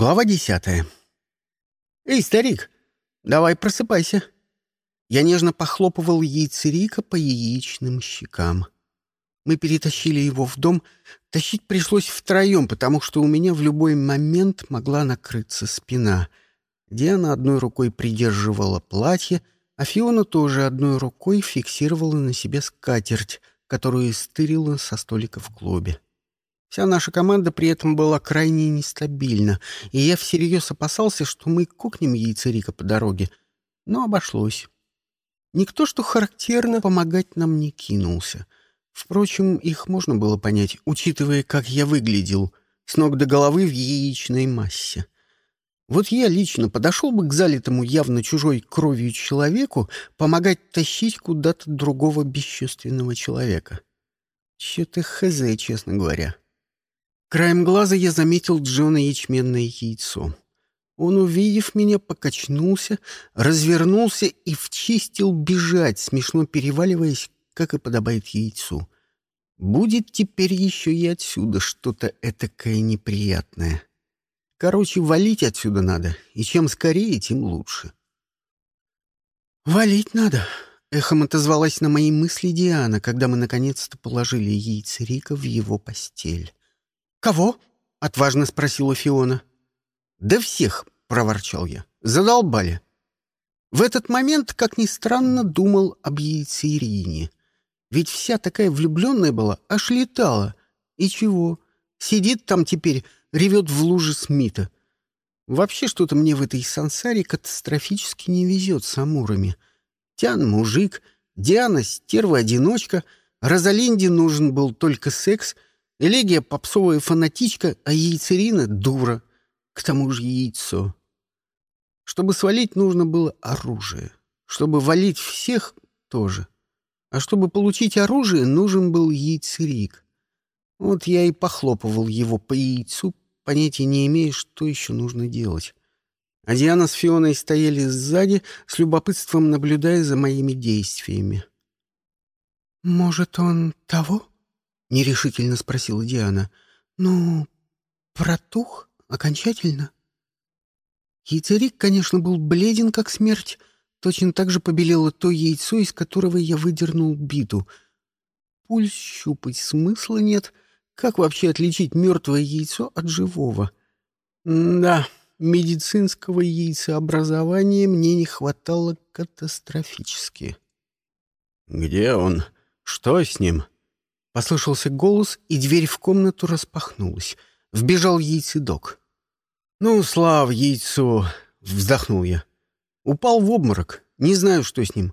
Глава десятая. «Эй, старик, давай просыпайся». Я нежно похлопывал яйцерика по яичным щекам. Мы перетащили его в дом. Тащить пришлось втроем, потому что у меня в любой момент могла накрыться спина. Диана одной рукой придерживала платье, а Фиона тоже одной рукой фиксировала на себе скатерть, которую стырила со столика в клубе. Вся наша команда при этом была крайне нестабильна, и я всерьез опасался, что мы кукнем яйцерика по дороге. Но обошлось. Никто, что характерно, помогать нам не кинулся. Впрочем, их можно было понять, учитывая, как я выглядел, с ног до головы в яичной массе. Вот я лично подошел бы к залитому явно чужой кровью человеку помогать тащить куда-то другого бесчувственного человека. Че-то хз, честно говоря. Краем глаза я заметил Джона ячменное яйцо. Он, увидев меня, покачнулся, развернулся и вчистил бежать, смешно переваливаясь, как и подобает яйцу. Будет теперь еще и отсюда что-то этакое неприятное. Короче, валить отсюда надо, и чем скорее, тем лучше. «Валить надо», — эхом отозвалась на мои мысли Диана, когда мы наконец-то положили яйца Рика в его постель. «Кого?» — отважно спросила Фиона. «Да всех!» — проворчал я. «Задолбали!» В этот момент, как ни странно, думал об яйце Ирине. Ведь вся такая влюбленная была, аж летала. И чего? Сидит там теперь, ревет в луже Смита. Вообще что-то мне в этой сансаре катастрофически не везет с амурами. Тян — мужик, Диана — стерва-одиночка, Розалинде нужен был только секс — Элегия — попсовая фанатичка, а яйцерина — дура. К тому же яйцо. Чтобы свалить, нужно было оружие. Чтобы валить всех — тоже. А чтобы получить оружие, нужен был яйцерик. Вот я и похлопывал его по яйцу, понятия не имея, что еще нужно делать. А Диана с Фионой стояли сзади, с любопытством наблюдая за моими действиями. «Может, он того?» — нерешительно спросила Диана. «Ну, протух окончательно?» Яйцерик, конечно, был бледен, как смерть. Точно так же побелело то яйцо, из которого я выдернул биту. Пульс щупать смысла нет. Как вообще отличить мертвое яйцо от живого? да, медицинского яйцеобразования мне не хватало катастрофически. «Где он? Что с ним?» Послышался голос, и дверь в комнату распахнулась. Вбежал яйцедок. «Ну, слава яйцу!» — вздохнул я. Упал в обморок. Не знаю, что с ним.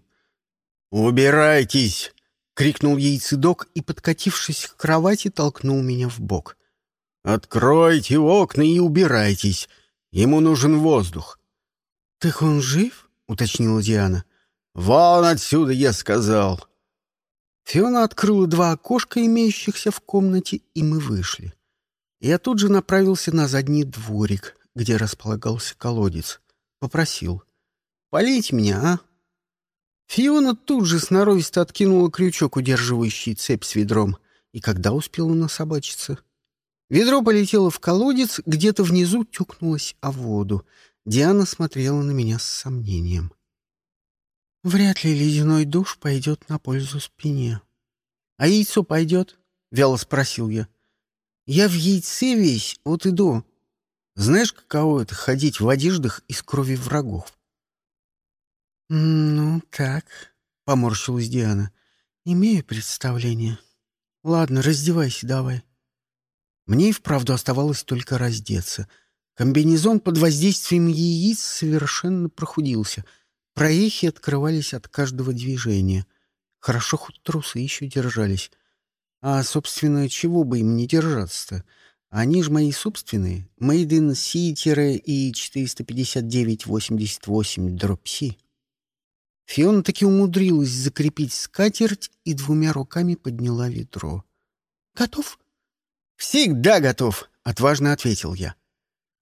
«Убирайтесь!» — крикнул яйцедок и, подкатившись к кровати, толкнул меня в бок. «Откройте окна и убирайтесь. Ему нужен воздух». «Так он жив?» — уточнила Диана. «Вон отсюда, я сказал!» Фиона открыла два окошка, имеющихся в комнате, и мы вышли. Я тут же направился на задний дворик, где располагался колодец. Попросил. «Полейте меня, а?» Фиона тут же сноровисто откинула крючок, удерживающий цепь с ведром. И когда успела насобачиться? Ведро полетело в колодец, где-то внизу тюкнулось о воду. Диана смотрела на меня с сомнением. Вряд ли ледяной душ пойдет на пользу спине. — А яйцо пойдет? — вяло спросил я. — Я в яйце весь, вот иду. Знаешь, каково это — ходить в одеждах из крови врагов? — Ну, так, — поморщилась Диана. — Имею представление. Ладно, раздевайся давай. Мне и вправду оставалось только раздеться. Комбинезон под воздействием яиц совершенно прохудился — Проехи открывались от каждого движения. Хорошо, хоть трусы еще держались. А, собственно, чего бы им не держаться-то? Они же мои собственные. Made in C-и 459-88 дропси. Фиона таки умудрилась закрепить скатерть и двумя руками подняла ведро. «Готов?» «Всегда готов», — отважно ответил я.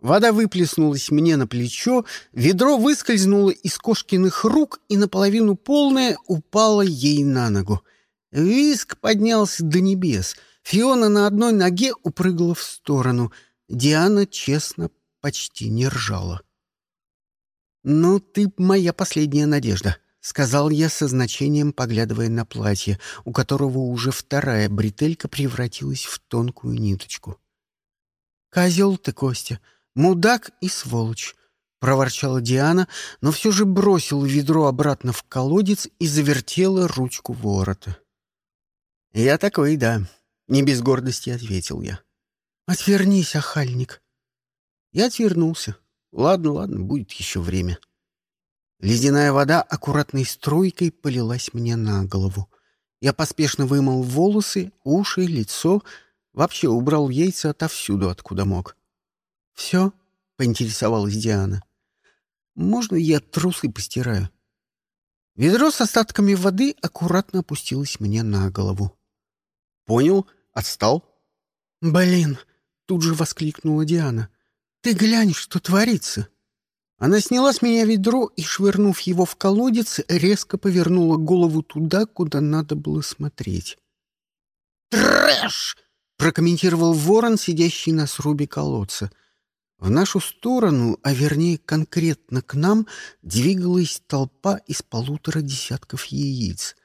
Вода выплеснулась мне на плечо, ведро выскользнуло из кошкиных рук и наполовину полное упало ей на ногу. Виск поднялся до небес. Фиона на одной ноге упрыгала в сторону. Диана честно почти не ржала. «Ну, ты моя последняя надежда», — сказал я со значением, поглядывая на платье, у которого уже вторая бретелька превратилась в тонкую ниточку. «Козел ты, Костя, мудак и сволочь», — проворчала Диана, но все же бросила ведро обратно в колодец и завертела ручку ворота. «Я такой, да», — не без гордости ответил я. «Отвернись, охальник». Я отвернулся. Ладно, ладно, будет еще время. Ледяная вода аккуратной струйкой полилась мне на голову. Я поспешно вымыл волосы, уши, лицо, вообще убрал яйца отовсюду, откуда мог. «Все?» — поинтересовалась Диана. «Можно я трусы постираю?» Ведро с остатками воды аккуратно опустилось мне на голову. «Понял, отстал». «Блин!» — тут же воскликнула Диана. «Ты глянь, что творится!» Она сняла с меня ведро и, швырнув его в колодец, резко повернула голову туда, куда надо было смотреть. «Трэш!» — прокомментировал ворон, сидящий на срубе колодца. В нашу сторону, а вернее конкретно к нам, двигалась толпа из полутора десятков яиц.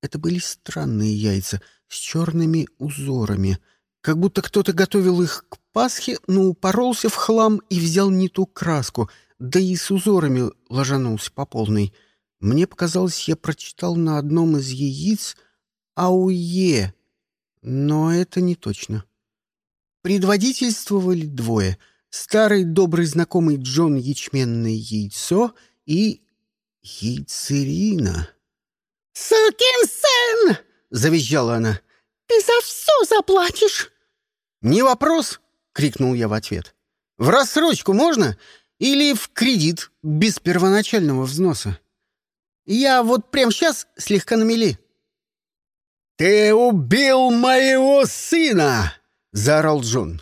Это были странные яйца с черными узорами, как будто кто-то готовил их к Пасхе, но упоролся в хлам и взял не ту краску, да и с узорами ложанулся по полной. Мне показалось, я прочитал на одном из яиц «Ауе», но это не точно. Предводительствовали двое — старый добрый знакомый Джон Ячменное яйцо и яйцерина. «Сукин сын!» — завизжала она. «Ты за все заплатишь!» «Не вопрос!» крикнул я в ответ. «В рассрочку можно? Или в кредит, без первоначального взноса? Я вот прямо сейчас слегка намели». «Ты убил моего сына!» — заорал Джон.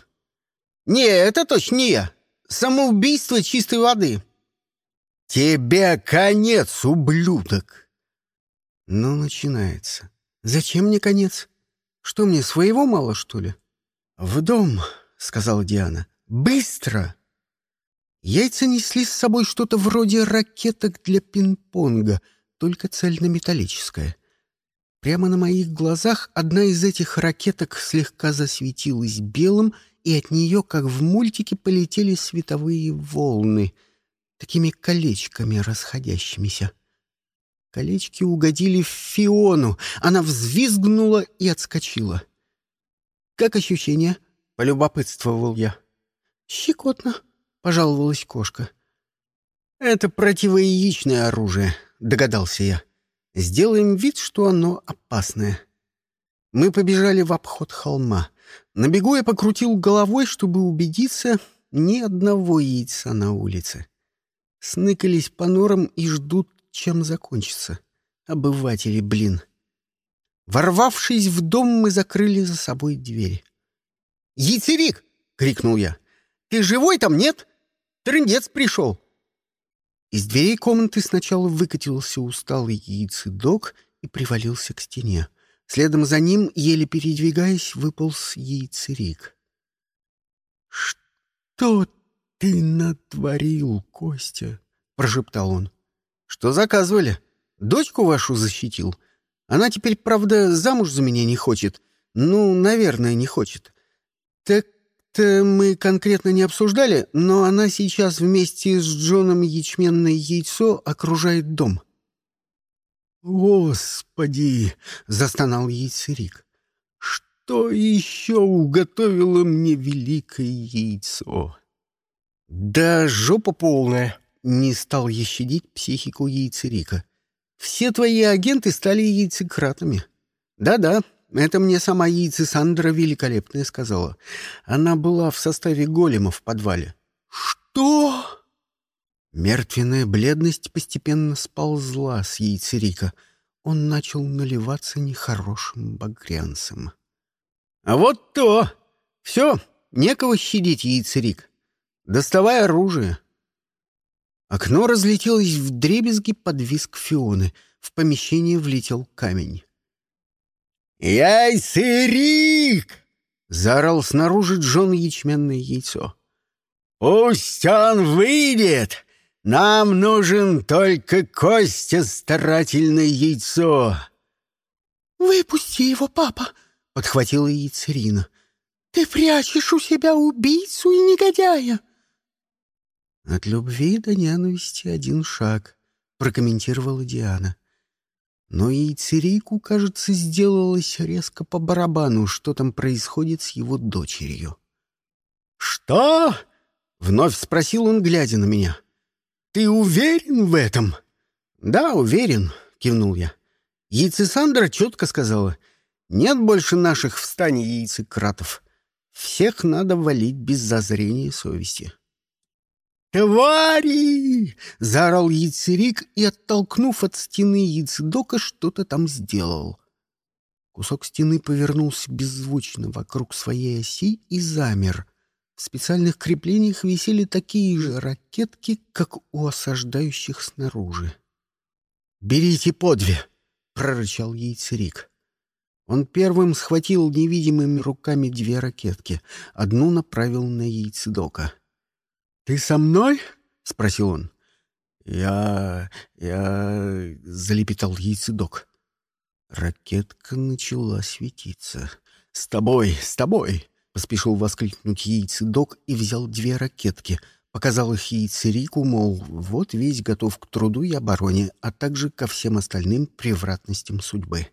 «Не, это точно не я. Самоубийство чистой воды». «Тебе конец, ублюдок!» Ну, начинается. Зачем мне конец? Что мне, своего мало, что ли? В дом, — сказала Диана. «Быстро!» Яйца несли с собой что-то вроде ракеток для пинг-понга, только цельнометаллическое. Прямо на моих глазах одна из этих ракеток слегка засветилась белым, и от нее, как в мультике, полетели световые волны, такими колечками расходящимися. Колечки угодили в Фиону. Она взвизгнула и отскочила. «Как ощущение?» — полюбопытствовал я. «Щекотно», — пожаловалась кошка. «Это противояичное оружие», — догадался я. «Сделаем вид, что оно опасное». Мы побежали в обход холма. На бегу я покрутил головой, чтобы убедиться, ни одного яйца на улице. Сныкались по норам и ждут, чем закончится. Обыватели, блин. Ворвавшись в дом, мы закрыли за собой дверь. «Яйцевик!» — крикнул я. «Ты живой там, нет? Трындец пришел!» Из дверей комнаты сначала выкатился усталый яйцедок и привалился к стене. Следом за ним, еле передвигаясь, выполз яйцерик. «Что ты натворил, Костя?» — прошептал он. «Что заказывали? Дочку вашу защитил. Она теперь, правда, замуж за меня не хочет. Ну, наверное, не хочет. Так-то мы конкретно не обсуждали, но она сейчас вместе с Джоном ячменное яйцо окружает дом. «Господи!» — застонал яйцерик. «Что еще уготовило мне великое яйцо?» «Да жопа полная!» — не стал я щадить психику яйцерика. «Все твои агенты стали яйцекратами. Да-да, это мне сама яйцесандра великолепная сказала. Она была в составе голема в подвале. «Что?» Мертвенная бледность постепенно сползла с яйцерика. Он начал наливаться нехорошим багрянцем. «А вот то! Все, некого щадить, яйцерик. Доставай оружие!» Окно разлетелось в дребезги под виск Фионы. В помещение влетел камень. «Яйцерик!» — заорал снаружи Джон ячменное яйцо. «Пусть он выйдет! Нам нужен только Костя старательное яйцо!» «Выпусти его, папа!» — подхватила яйцерина. «Ты прячешь у себя убийцу и негодяя!» «От любви до ненависти один шаг», — прокомментировала Диана. Но яйцерику, кажется, сделалось резко по барабану, что там происходит с его дочерью. «Что?» — вновь спросил он, глядя на меня. «Ты уверен в этом?» «Да, уверен», — кивнул я. Яйцесандра четко сказала. «Нет больше наших в стане яйцекратов. Всех надо валить без зазрения совести». «Твари!» — заорал яйцерик и, оттолкнув от стены яйцедока, что-то там сделал. Кусок стены повернулся беззвучно вокруг своей оси и замер. В специальных креплениях висели такие же ракетки, как у осаждающих снаружи. «Берите по две!» — прорычал яйцерик. Он первым схватил невидимыми руками две ракетки. Одну направил на яйцедока. «Ты со мной?» — спросил он. «Я... я...» — залепетал яйцедок. Ракетка начала светиться. «С тобой, с тобой!» — поспешил воскликнуть яйцедок и взял две ракетки. Показал их яйцерику, мол, вот весь готов к труду и обороне, а также ко всем остальным превратностям судьбы.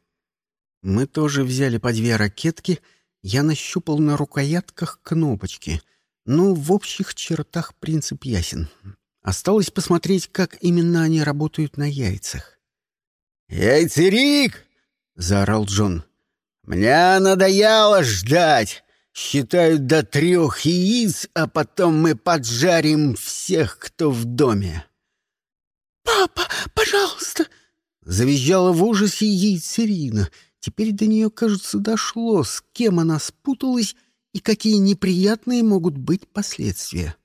Мы тоже взяли по две ракетки. Я нащупал на рукоятках кнопочки — ну, в общих чертах принцип ясен. Осталось посмотреть, как именно они работают на яйцах. «Яйцерик!» — заорал Джон. «Мне надоело ждать. Считают до трех яиц, а потом мы поджарим всех, кто в доме». «Папа, пожалуйста!» — завизжала в ужасе яйцерина. Теперь до нее, кажется, дошло, с кем она спуталась и какие неприятные могут быть последствия.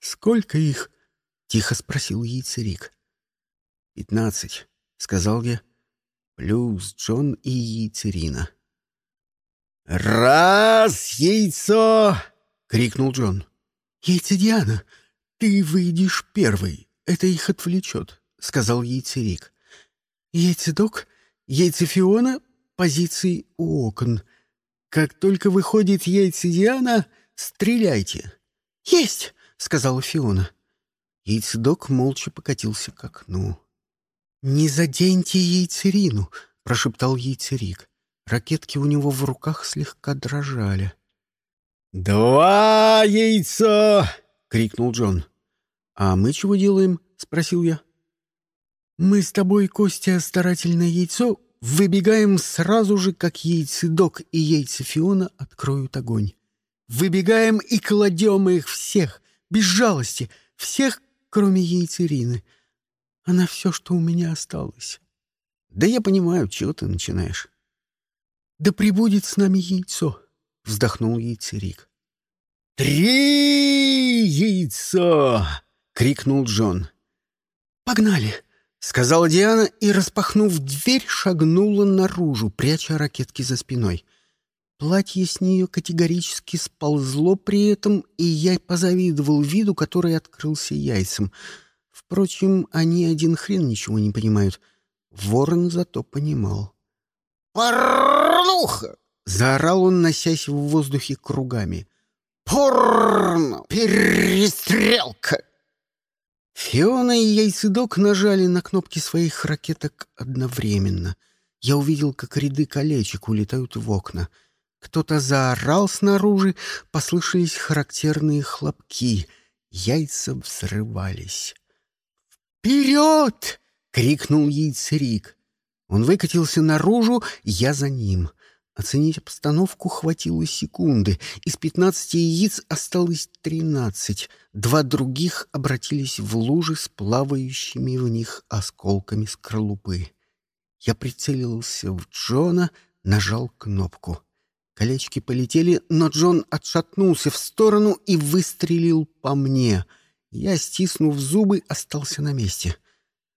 «Сколько их?» — тихо спросил яйцерик. «Пятнадцать», — сказал я, — «плюс Джон и яйцерина». «Раз яйцо!» — крикнул Джон. «Яйцедиана, ты выйдешь первый, это их отвлечет», — сказал яйцерик. «Яйцедок, яйцефиона, позиции у окон». Как только выходит яйца Диана, стреляйте. Есть, сказала Фиона. Яйцедок молча покатился к окну. Не заденьте яйцерину, прошептал яйцерик. Ракетки у него в руках слегка дрожали. «Два яйца!» — крикнул Джон. «А мы чего делаем?» — спросил я. «Мы с тобой, Костя, старательное яйцо Выбегаем сразу же, как яйцедок и яйца Фиона откроют огонь. Выбегаем и кладем их всех, без жалости, всех, кроме яйцерины. Она все, что у меня осталось. Да я понимаю, чего ты начинаешь. Да прибудет с нами яйцо, вздохнул яйцерик. «Три яйца!» — крикнул Джон. «Погнали!» — сказала Диана и, распахнув дверь, шагнула наружу, пряча ракетки за спиной. Платье с нее категорически сползло при этом, и я позавидовал виду, который открылся яйцем. Впрочем, они один хрен ничего не понимают. Ворон зато понимал. «Порнуха!» — заорал он, носясь в воздухе кругами. «Порно! Перестрелка!» Фиона и Яйцедок нажали на кнопки своих ракеток одновременно. Я увидел, как ряды колечек улетают в окна. Кто-то заорал снаружи, послышались характерные хлопки. Яйца взрывались. «Вперед!» — крикнул яйцерик. Он выкатился наружу, я за ним. Оценить обстановку хватило секунды. Из пятнадцати яиц осталось тринадцать. Два других обратились в лужи с плавающими в них осколками скорлупы. Я прицелился в Джона, нажал кнопку. Колечки полетели, но Джон отшатнулся в сторону и выстрелил по мне. Я, стиснув зубы, остался на месте.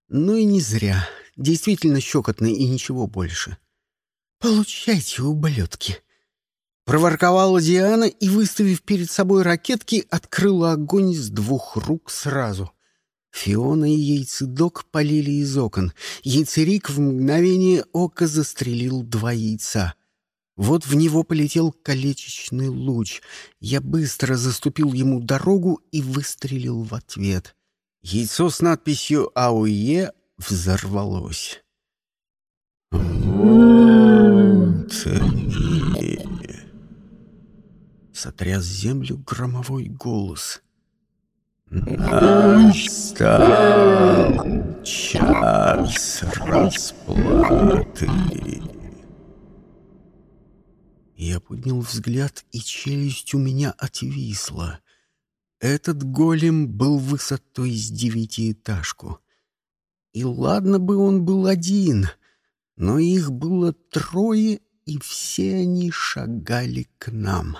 Ну и не зря. Действительно щекотно и ничего больше. — «Получайте, ублюдки!» Проворковала Диана и, выставив перед собой ракетки, открыла огонь с двух рук сразу. Фиона и яйцедок полили из окон. Яйцерик в мгновение ока застрелил два яйца. Вот в него полетел калечечный луч. Я быстро заступил ему дорогу и выстрелил в ответ. Яйцо с надписью «АУЕ» взорвалось. Сотряс землю громовой голос. «Настал час расплаты!» Я поднял взгляд, и челюсть у меня отвисла. Этот голем был высотой с девятиэтажку. И ладно бы он был один, но их было трое, и все они шагали к нам.